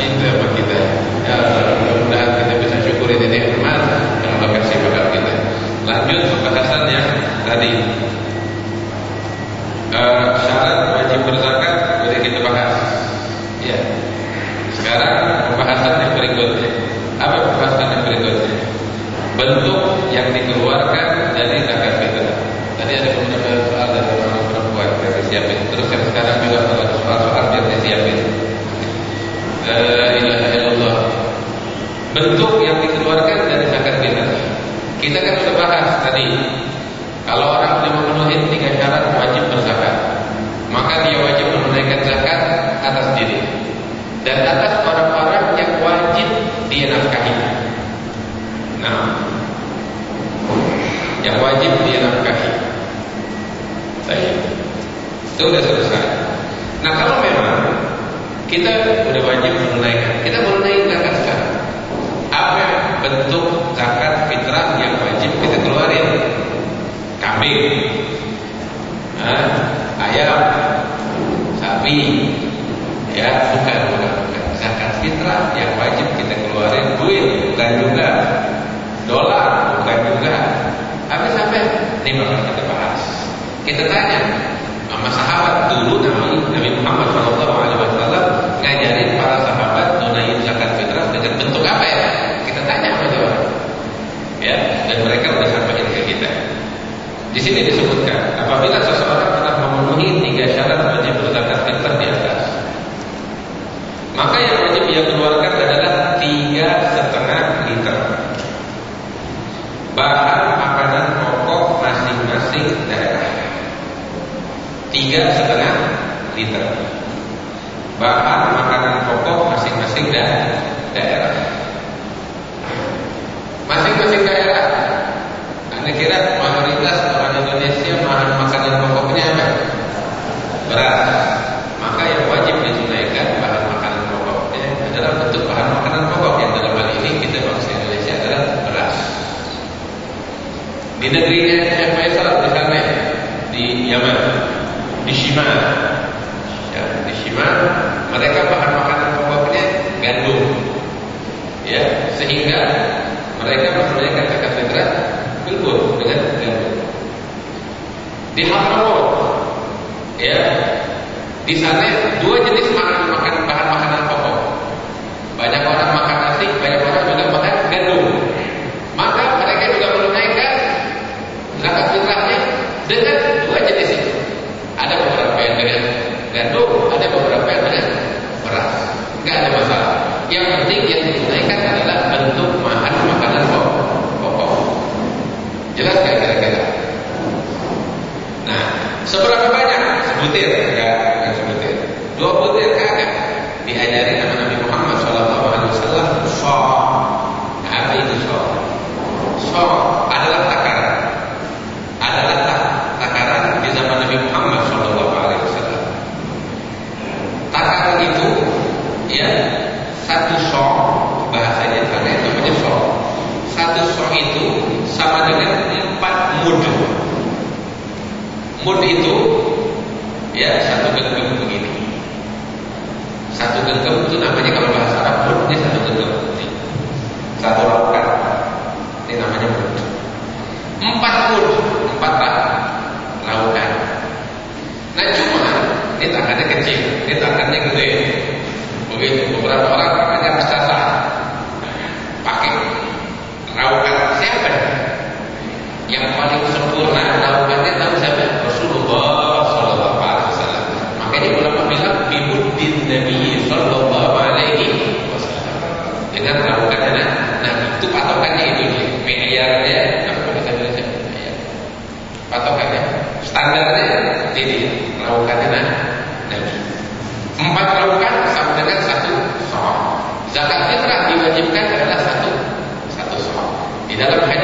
cinta sama kita. Ya, mudah-mudahan kita bisa syukuri ini nikmat yang Allah kasih pada kita. Lanjut pembahasannya tadi. المعنى Mud itu ya satu genggam begini. Satu genggam itu namanya kalau bahasa Arab mud ini satu genggam ini, Satu rokat. Ini namanya mud. Empat mud, empat lautan. Nah cuma ini tangannya kecil, ini tangannya gede. Begitu beberapa orang Di dalam hadis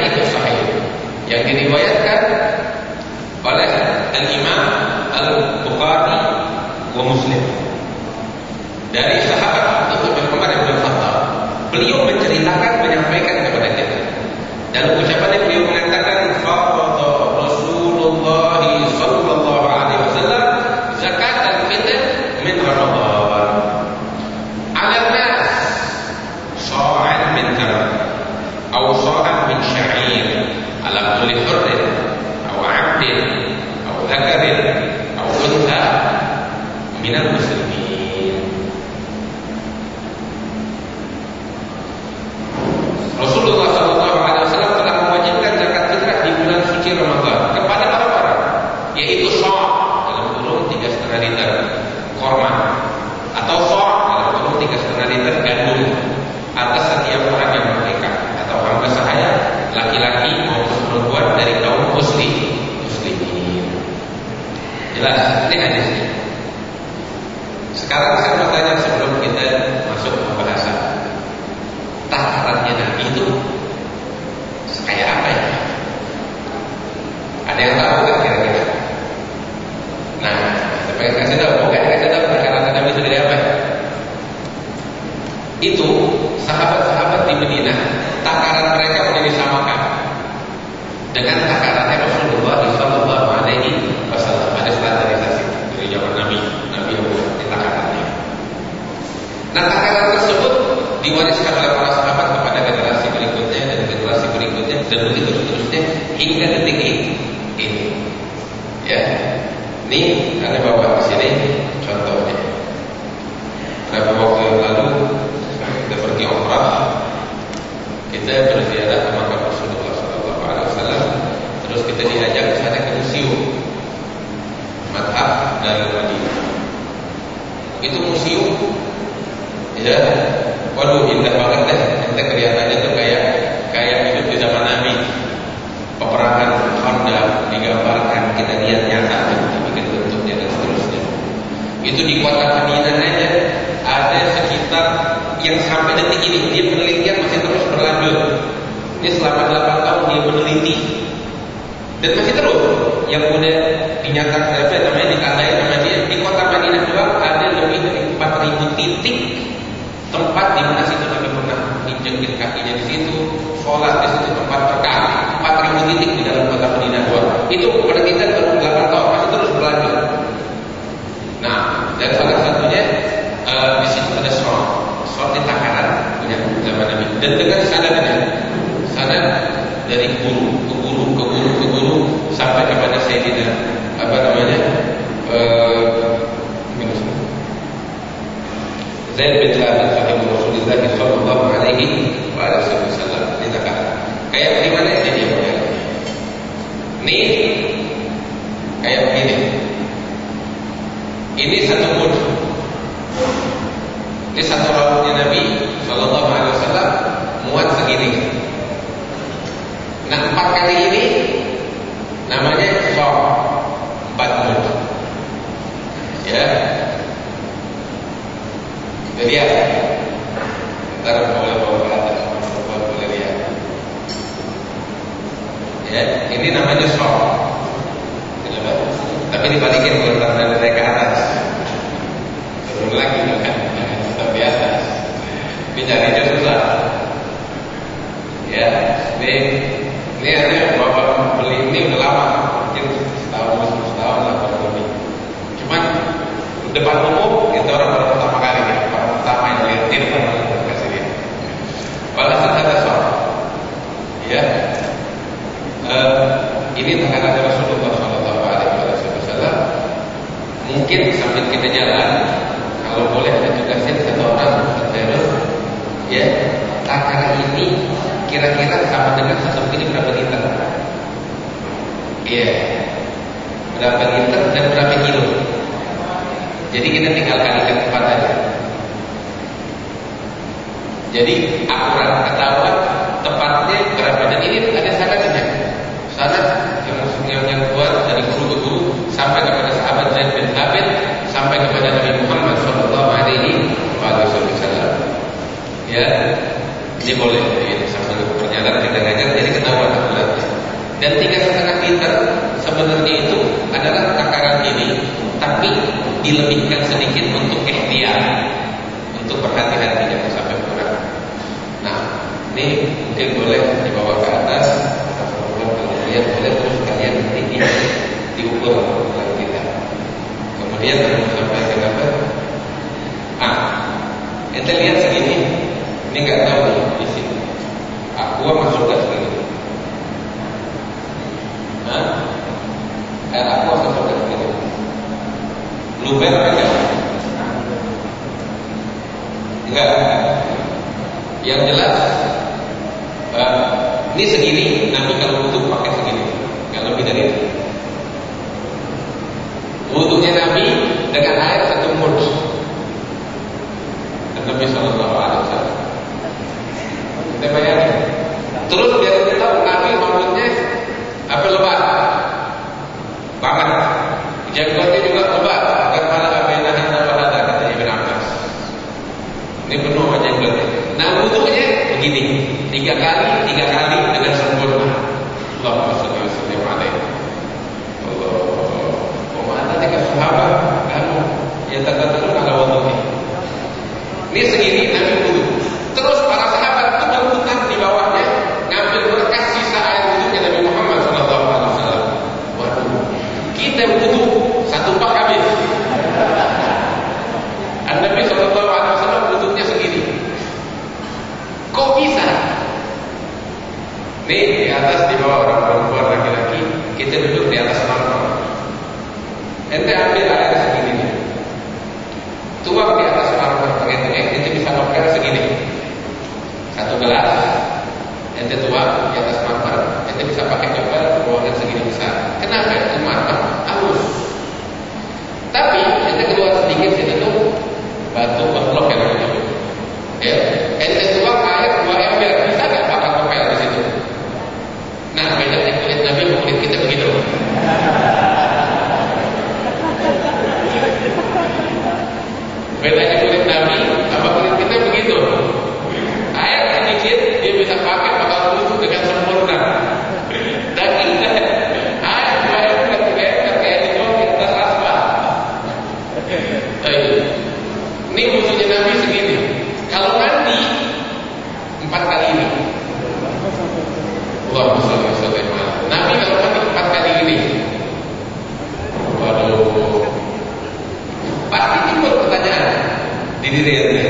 muat segini nah empat kali Enggak. Yang jelas uh, ini segini, Nabi kalau butuh pakai segini, nggak lebih dari itu. Wudhunya Nabi dengan air satu mud. Dan Nabi Shallallahu Alaihi Wasallam. Kita bayangin. Terus biar kita tahu Nabi maksudnya apa lebat banget. Jangan. tiga kali, tiga kali dengan sempurna. Allah Subhanahu Wa Taala. Allah. Komanda tiga sahabat kamu yang terkata kepada waktu ini. Ini segini dua orang perempuan laki-laki kita duduk di atas mangkok ente ambil air segini nih. Tuang di atas mangkok pakai tengah itu bisa nokel segini. Satu gelas. ini dia yang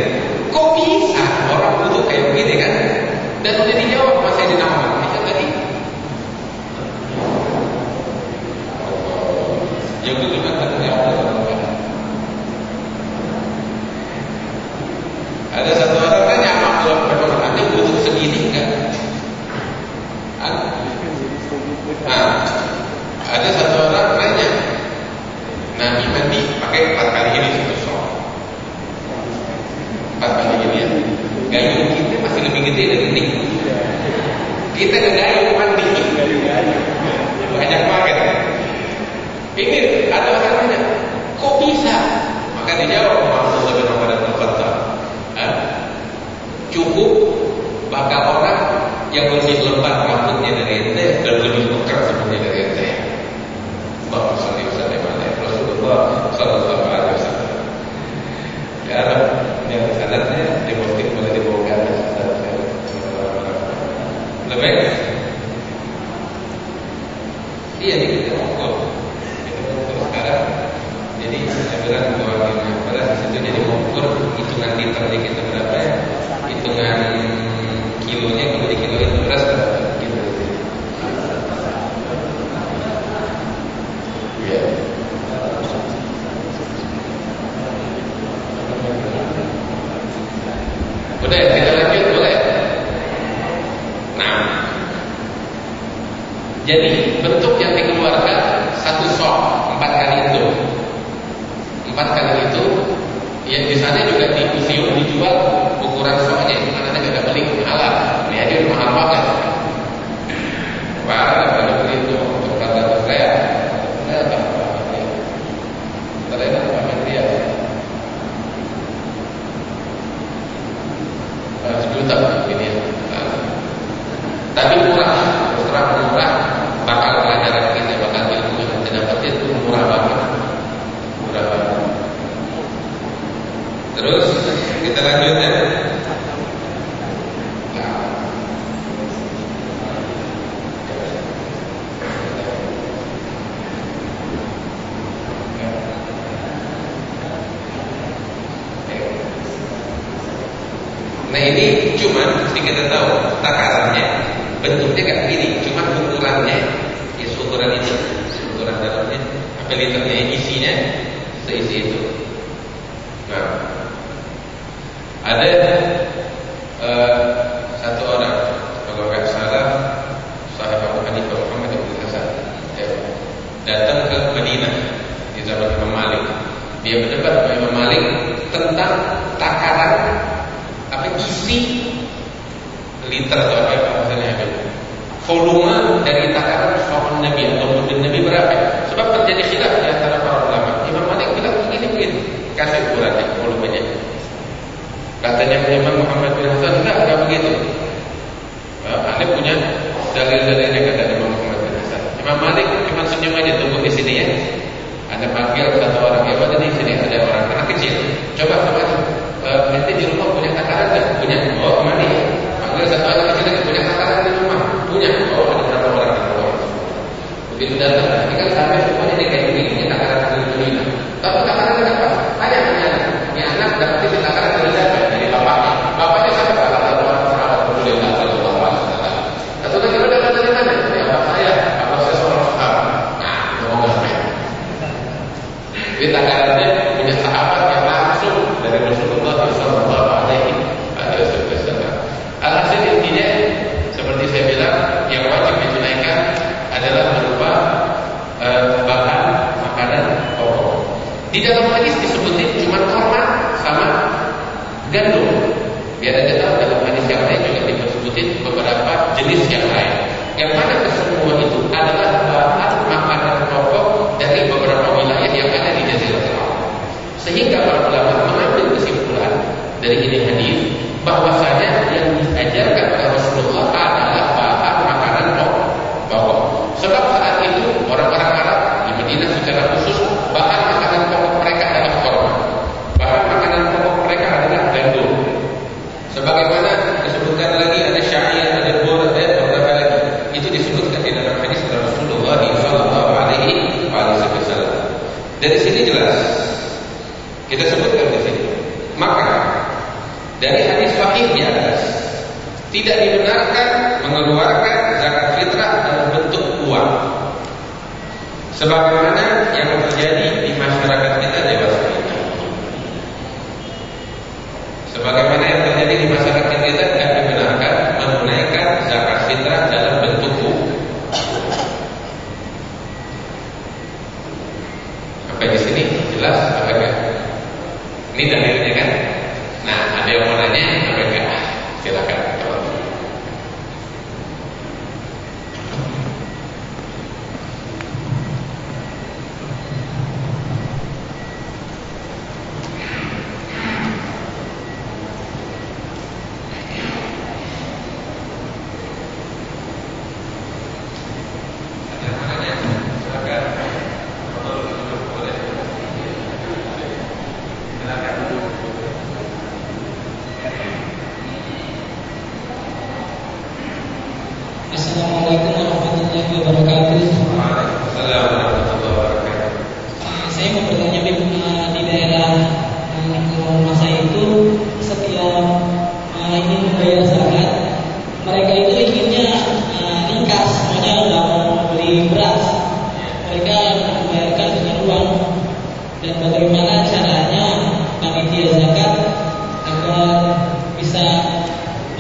yang lain. Yang mana keseluruhan itu adalah bahan makanan pokok dari beberapa wilayah yang ada di Jazirah Arab. Sehingga para ulama mengambil kesimpulan dari ini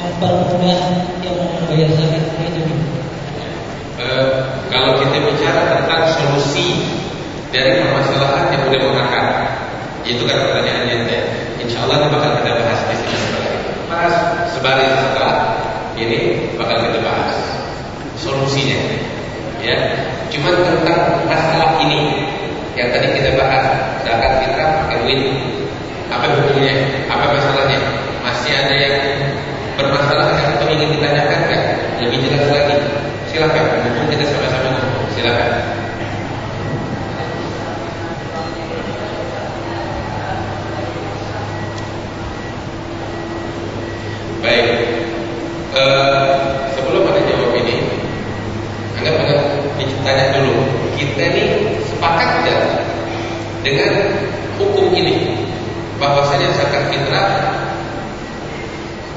Akbar yang membayar zakat itu uh, eh, kalau kita bicara tentang solusi dari permasalahan yang mudah mengangkat itu kan pertanyaannya ya. Insya Allah bakal kita bahas di sini sebagai Mas, sebaris setelah ini bakal kita bahas solusinya ya. Cuman tentang masalah ini yang tadi kita bahas zakat kita pakai win. Apa hubungannya apa masalahnya? Masih ada yang Permasalahan yang atau ingin ditanyakan kan? Lebih jelas lagi. Silakan, mumpung kita sama-sama ngomong. Silakan. Baik. Uh, sebelum ada jawab ini, anda pernah ditanya dulu. Kita ini sepakat tidak dengan hukum ini bahwasanya zakat fitrah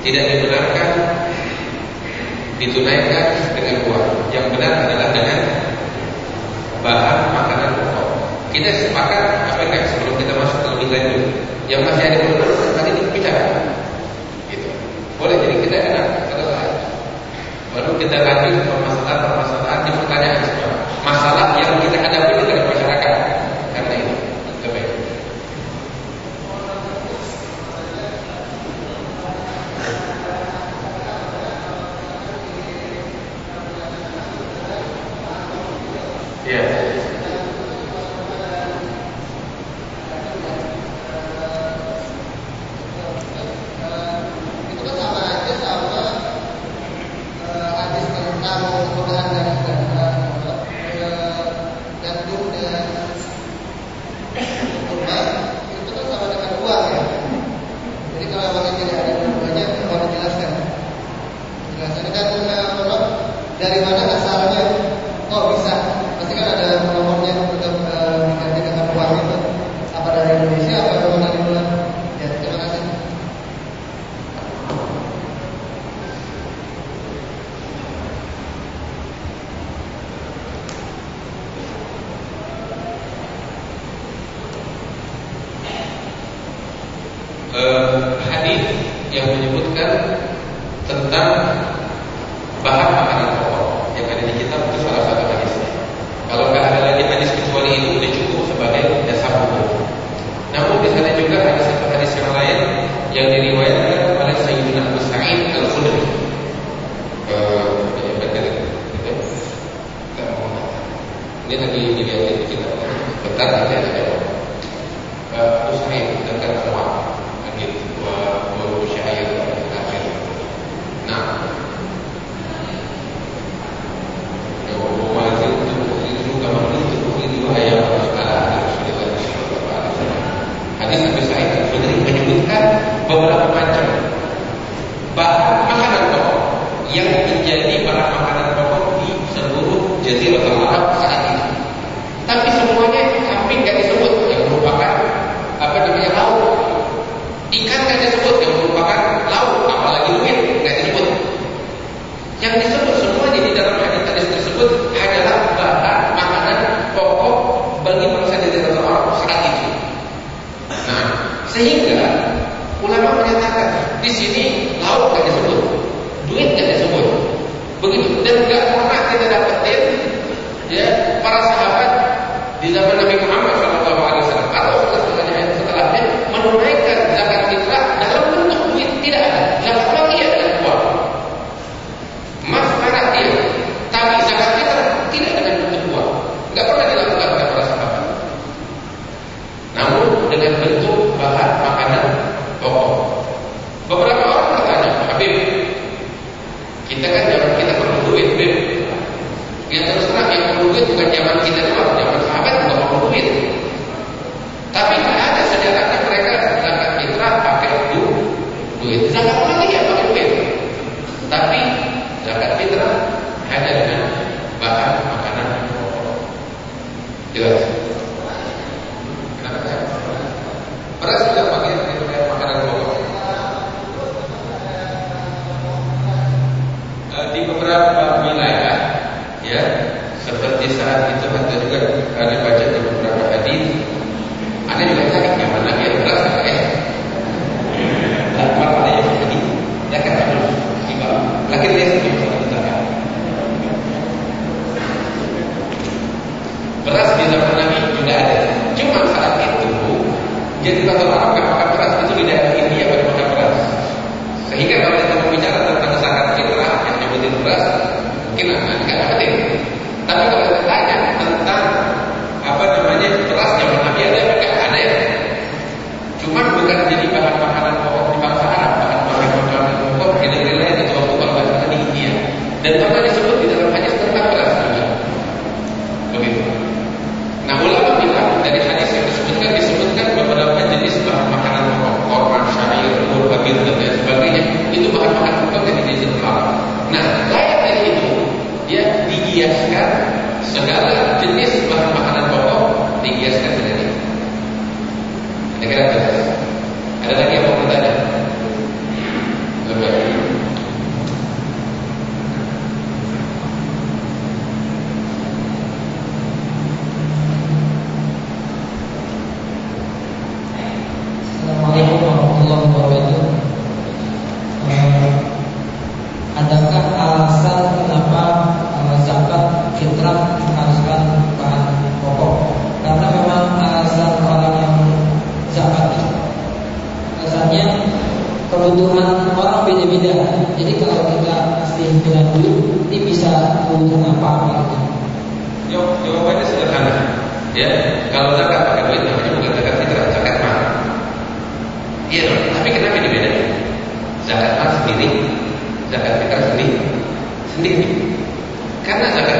tidak dibenarkan ditunaikan dengan uang. Yang benar adalah dengan bahan makanan pokok. Kita sepakat apa yang sebelum kita masuk ke lebih lanjut. Yang masih ada perlu tadi kita bicara. Gitu. Boleh jadi kita enak pada. Baru kita lanjut permasalahan-permasalahan di pertanyaan. Masalah yang kita hadapi di Jawabannya sederhana. Ya, kalau zakat pakai duit namanya bukan zakat fitrah, zakat mal. Iya dong. Tapi kenapa dibedakan? Zakat mal sendiri, zakat fitrah sendiri, sendiri. Karena zakat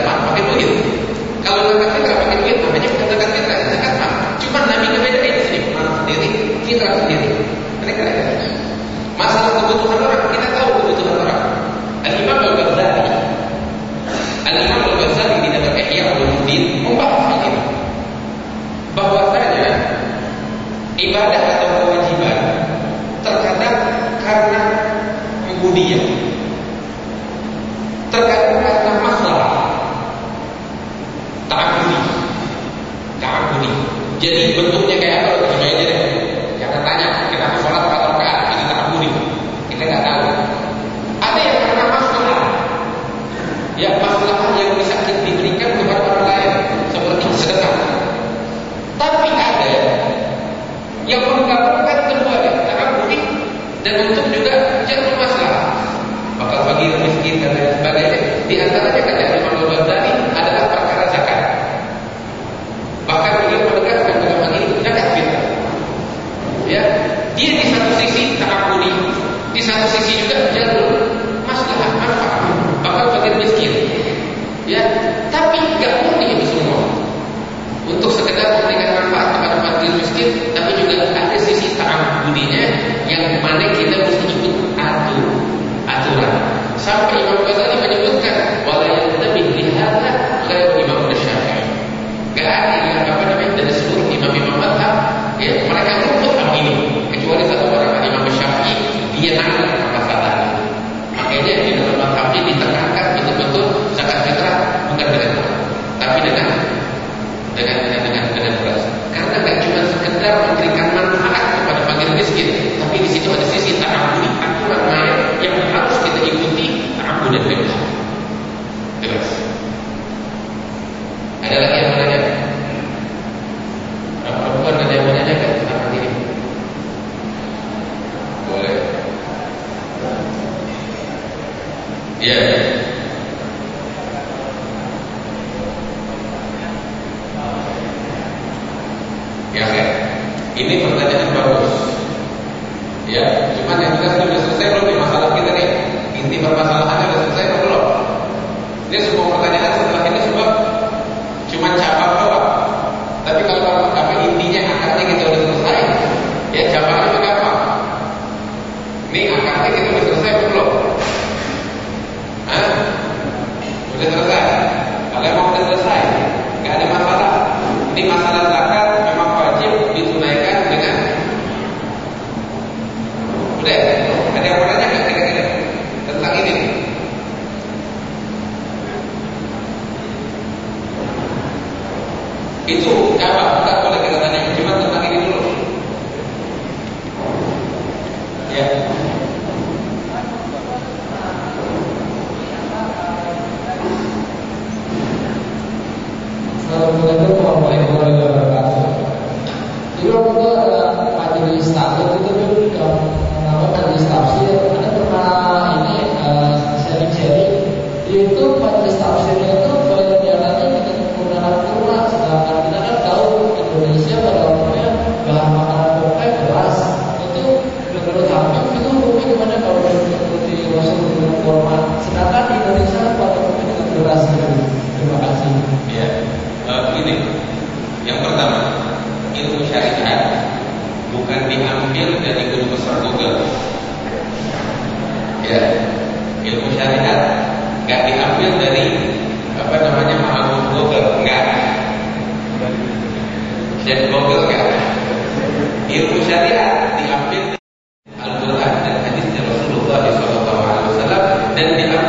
auténtica.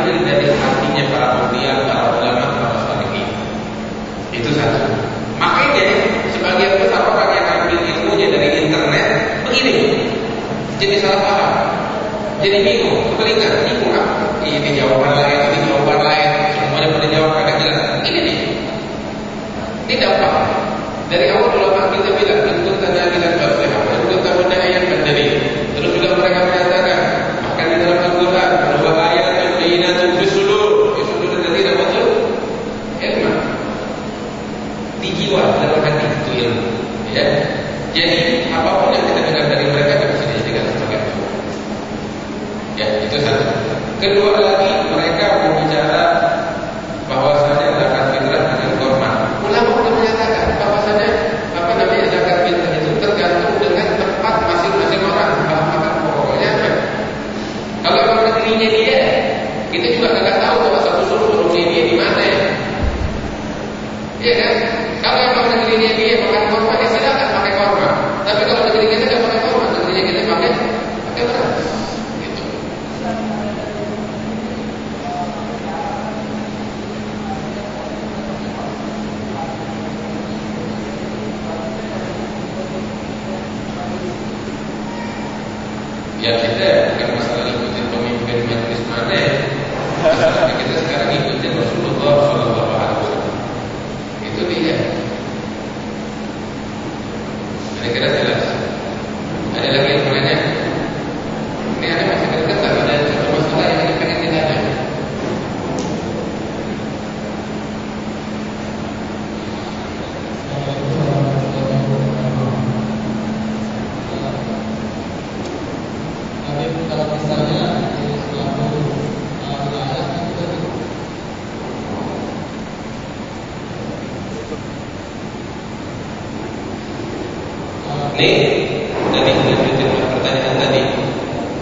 tadi.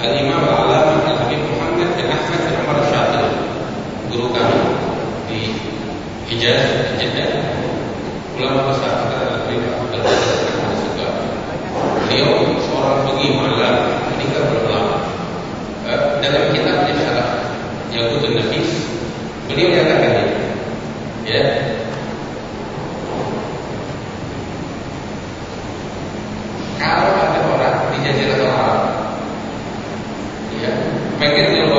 Al-Imam Al-Alam Al-Habib Muhammad bin Ahmad bin Guru kami di Hijaz, Jeddah. Ulama besar kita Al-Habib juga. Beliau seorang pergi malam Meninggal eh, Dalam kitabnya syarah Nafis Beliau mengatakan ini. Ya. Kalau مجازي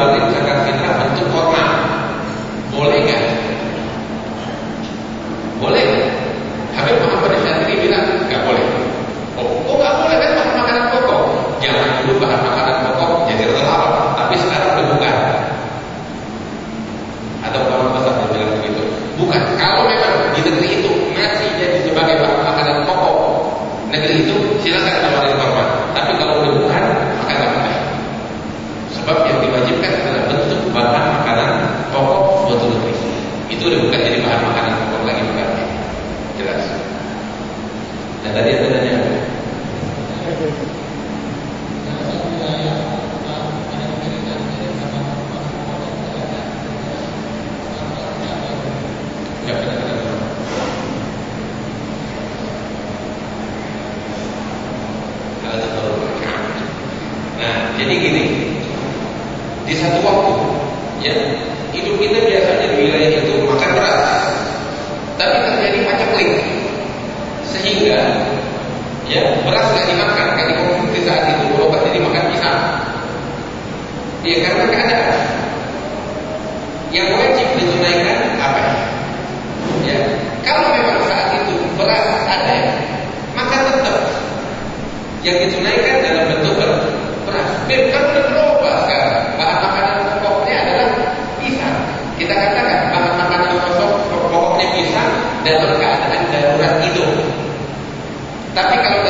También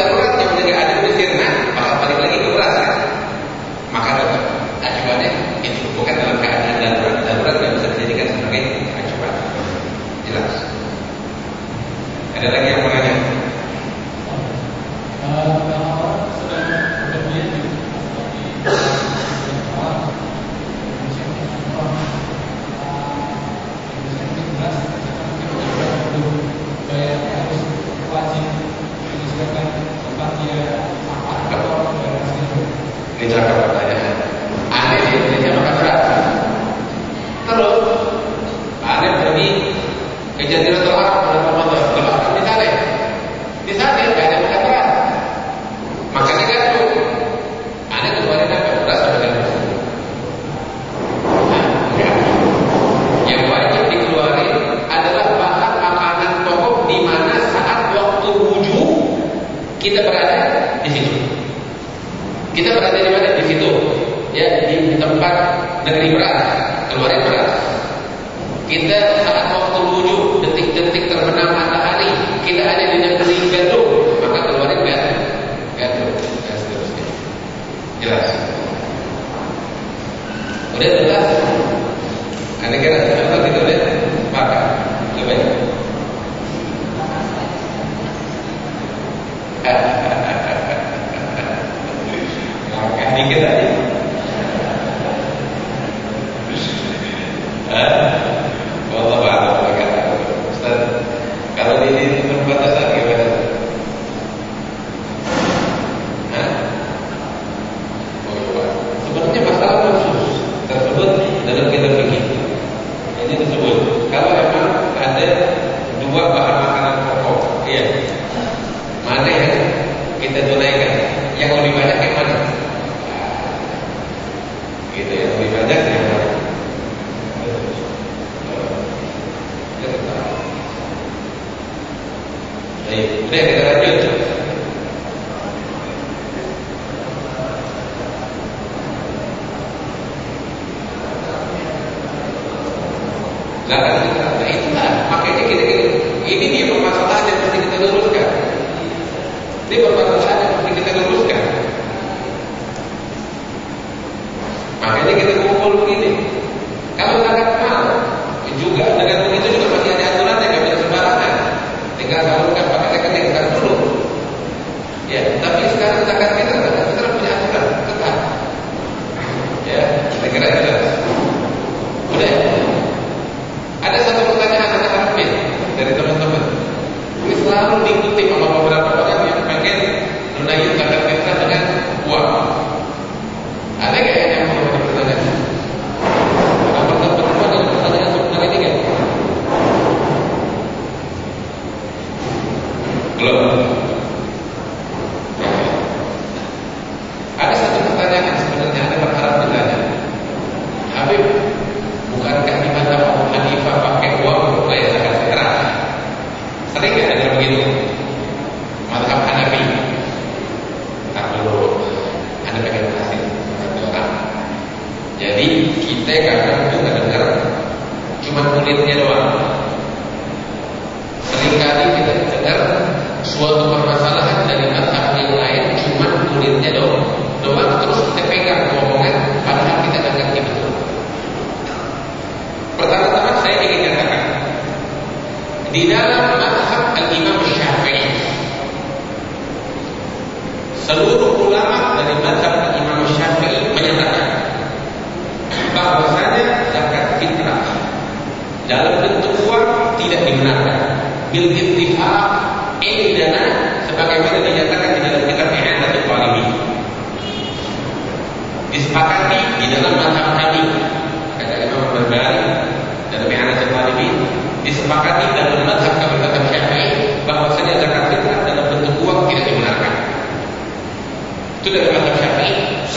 အဲ့ဒီတဲ့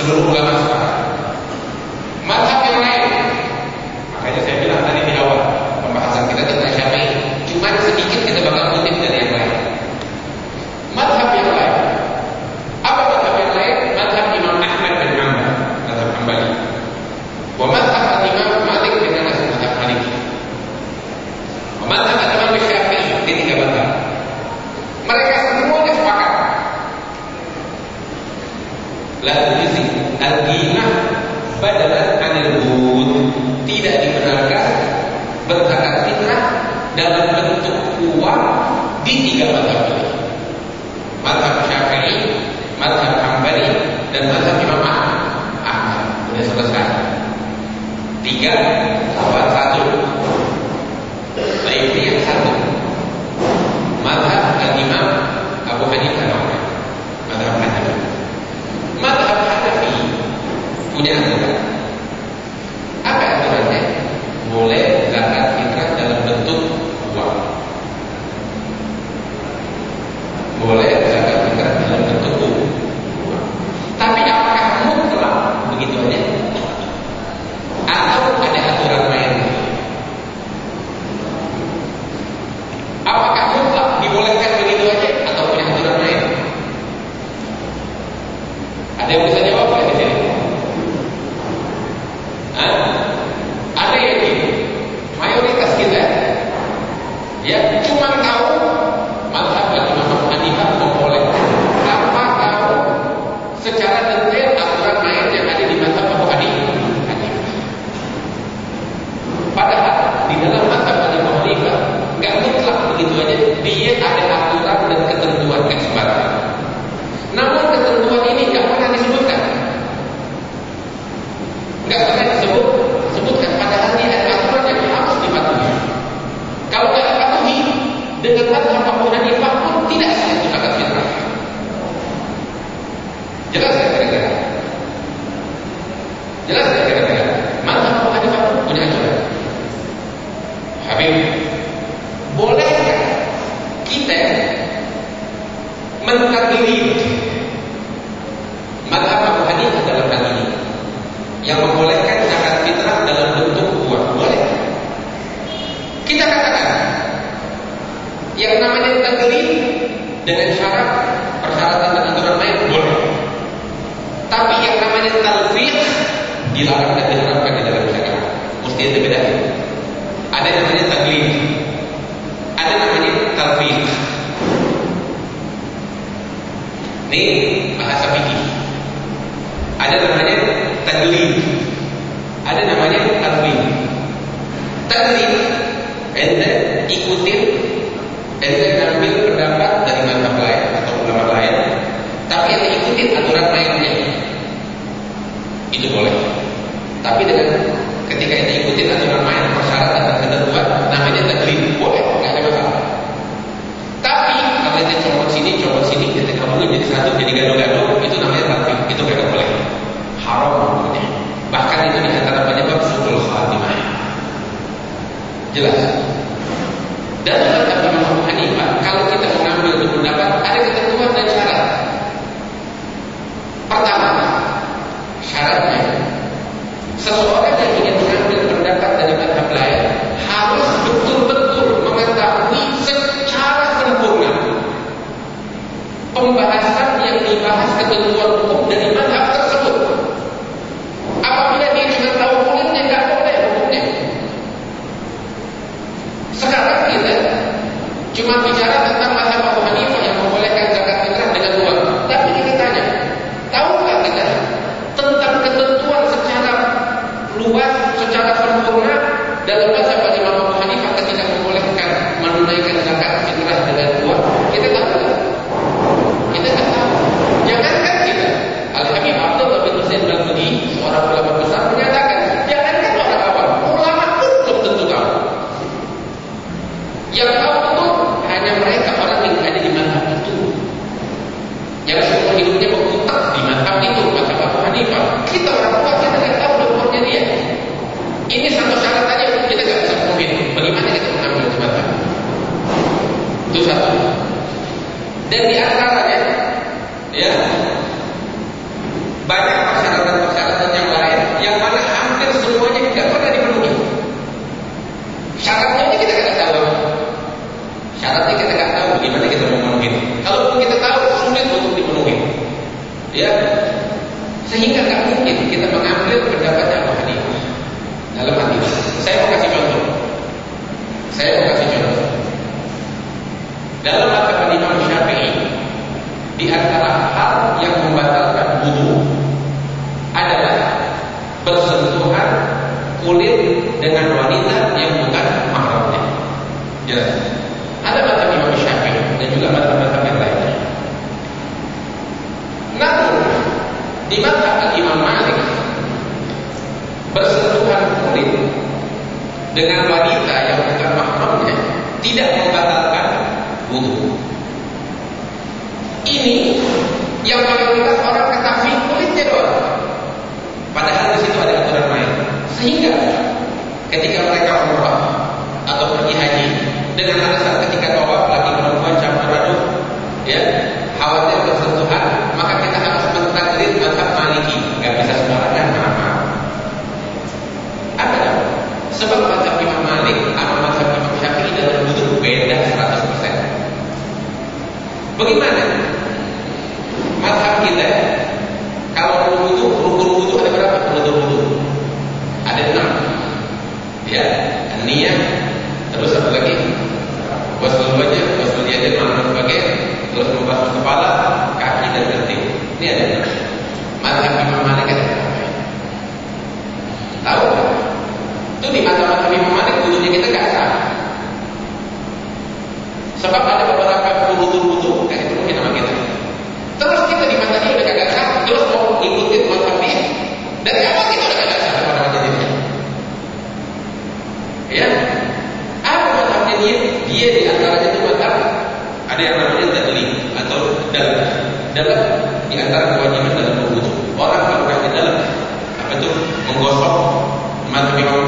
Hasta. Enggak dela começa a Bagaimana? Mazhab kita kalau wudu, rukun wudu ada berapa? Rukun wudu. Ada enam. Ya, niat, terus apa lagi? Wasul wajah, wasul yadah, mana sebagai terus membasuh kepala, kaki dan tertib. Ini ada enam. Mazhab Imam Malik ada berapa? Tahu? Itu di mata-mata Imam Malik kita gak sama. Sebab ada Thank you.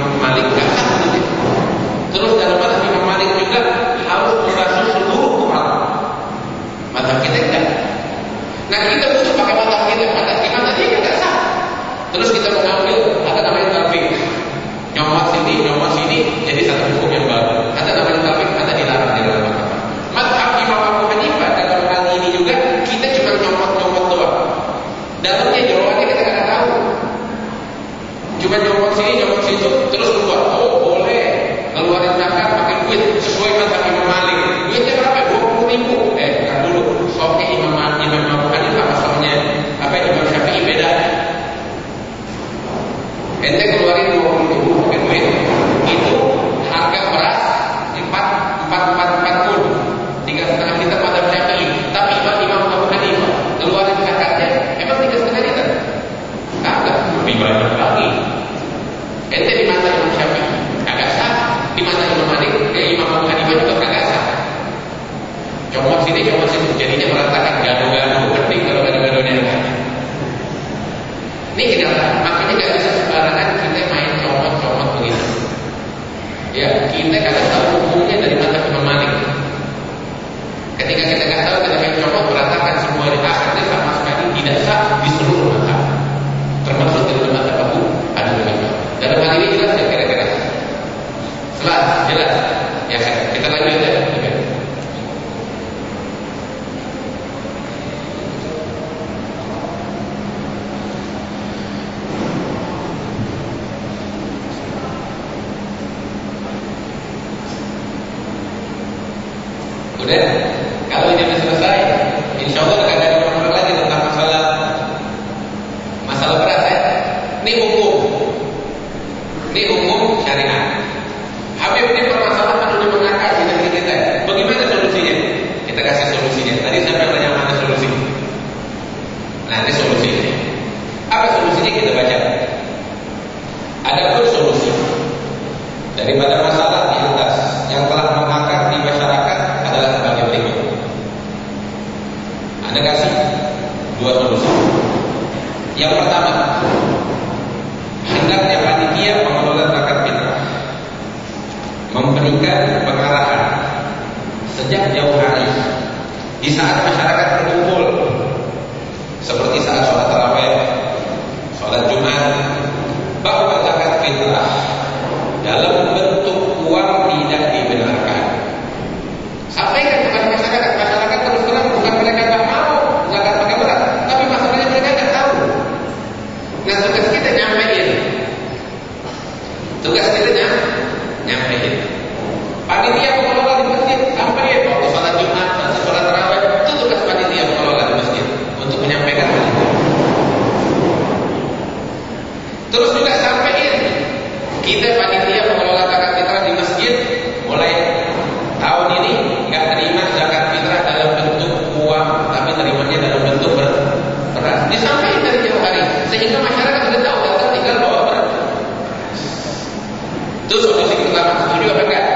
Itu solusi pertama, setuju apa enggak?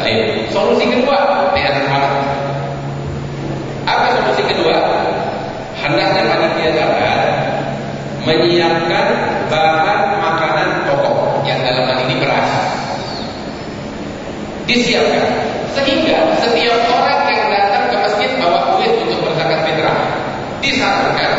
Baik, solusi kedua, PR banget. Apa solusi kedua? Hendaknya panitia jalan menyiapkan bahan makanan pokok yang dalam hal ini beras. Disiapkan sehingga setiap orang yang datang ke masjid bawa duit untuk berzakat fitrah disalurkan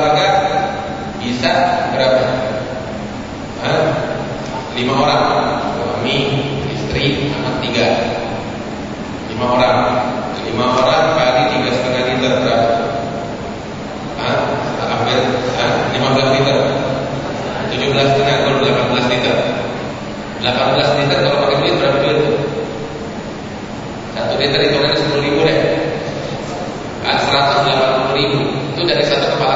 berolahraga bisa berapa? Hah? Lima orang, suami, istri, anak tiga, lima orang, lima orang kali tiga setengah liter berapa? Hah? Hampir lima belas liter, tujuh belas setengah kalau delapan belas liter, delapan belas liter kalau pakai duit berapa duit? Satu liter hitungannya sepuluh ribu deh, seratus delapan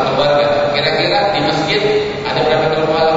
keluarga. Kira-kira di masjid ada berapa keluarga?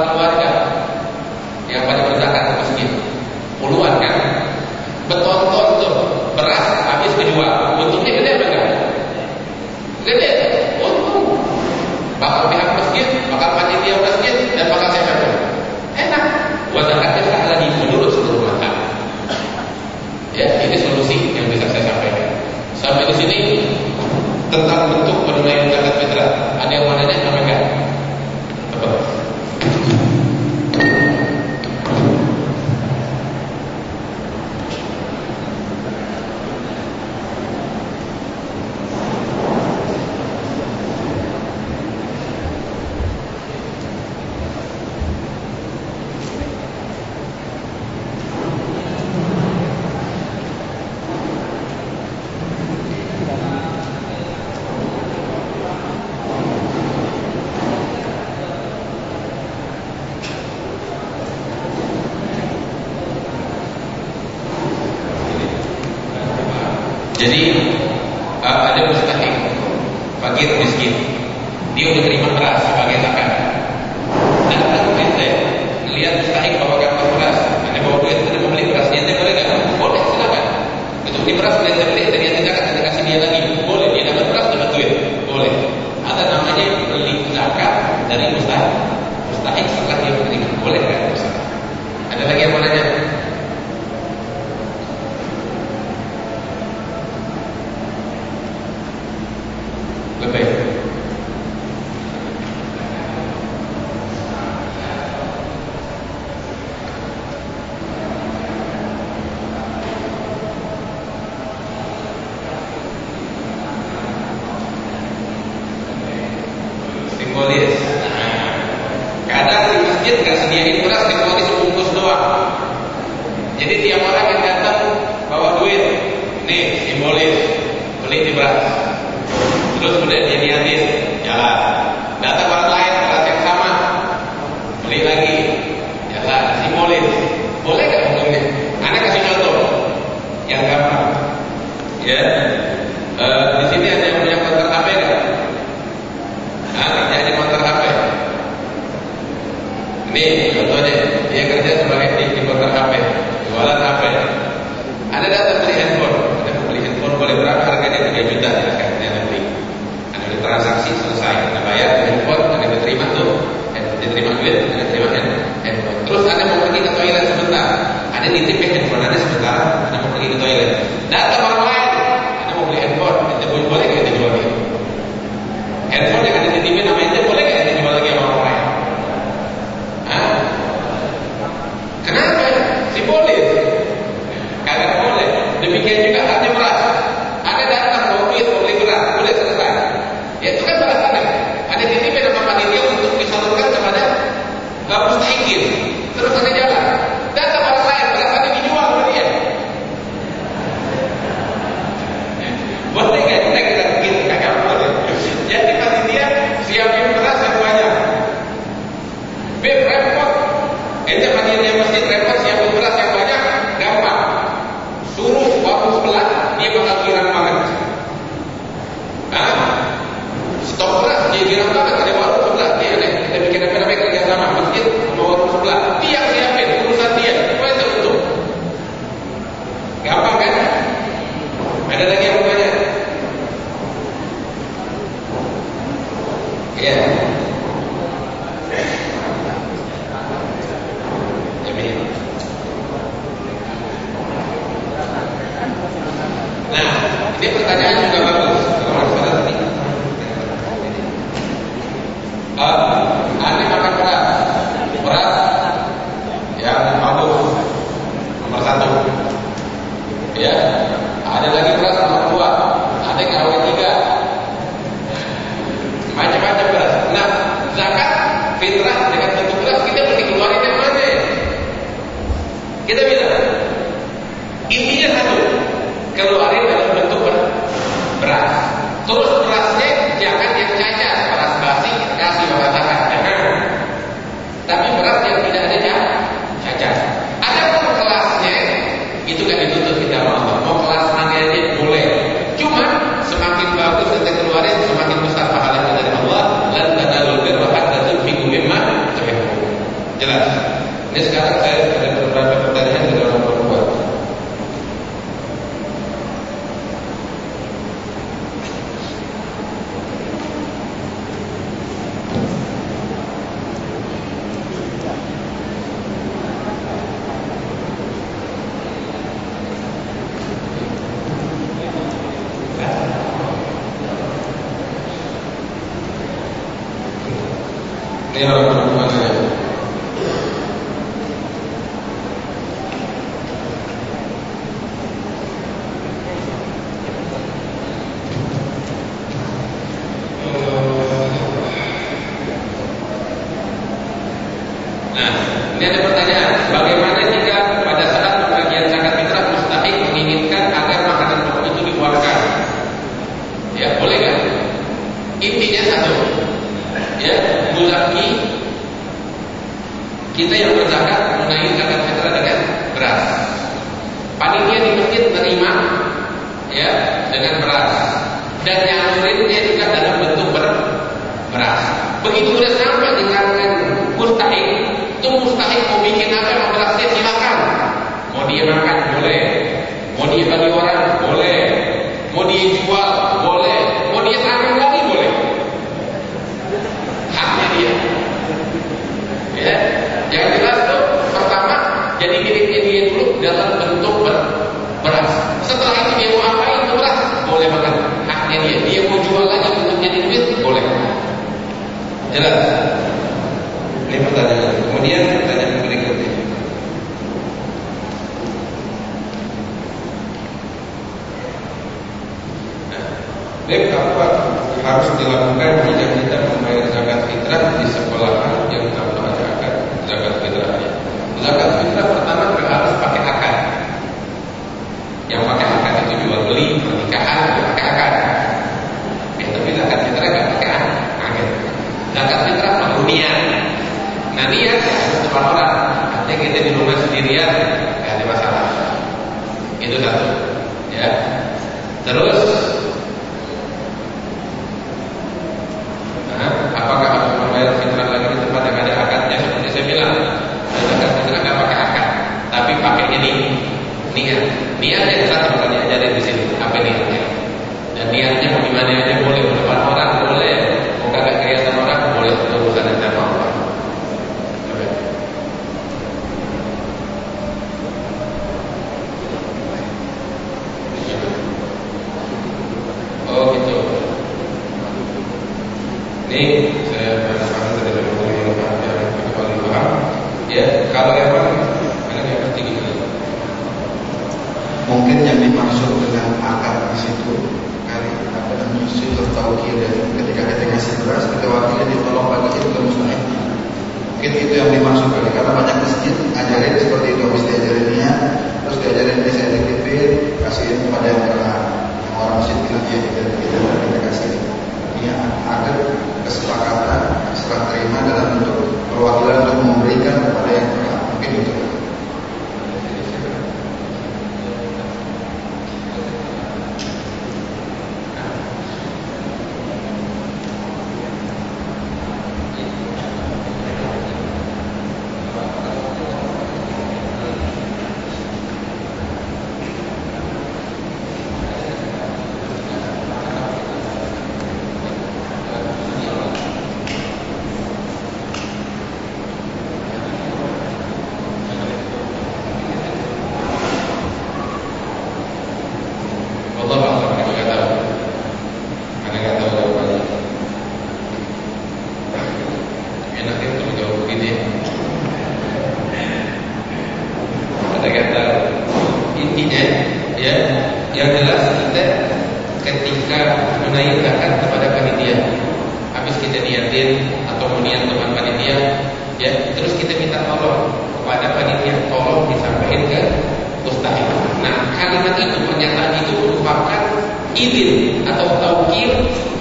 Terus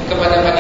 kepada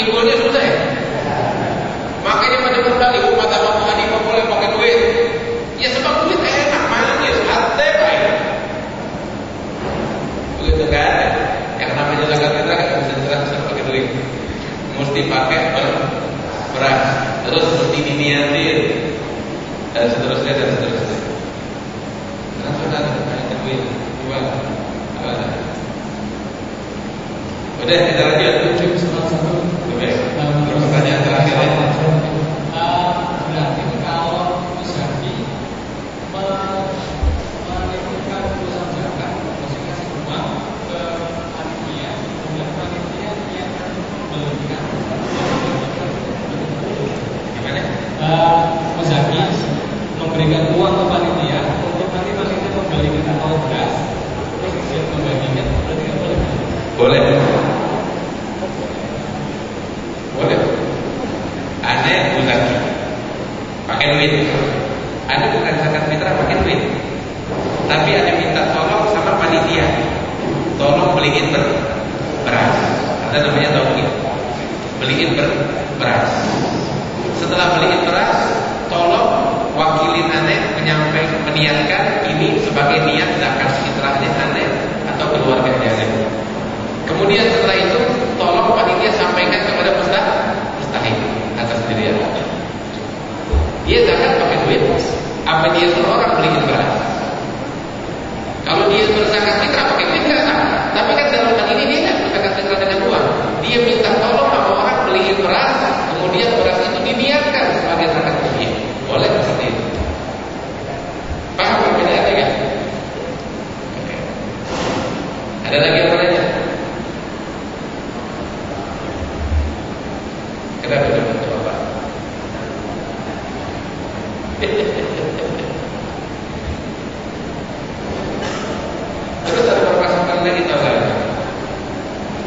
pinggulnya sudah ya makanya pada kembali oh kata Abu Hanifah boleh pakai duit. Ya sebab duit enak manis, ya santai baik begitu kan eh? yang namanya zakat fitrah nggak bisa ditransfer pakai duit. Mesti pakai ber beras. Terus mesti diniatin. Dan seterusnya dan seterusnya. Nah, sudah, dan duit. Dua udah kita lanjut.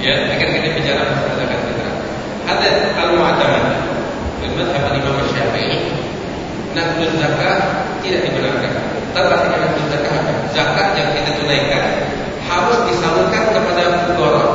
ya agar kita bicara masalah zakat keterangan ada al-mu'adaman firman Hafan Imam Syafi'i. Nakdun zakat tidak diberangkan tetapi nakdun zakat zakat yang kita tunaikan harus disalurkan kepada kudorah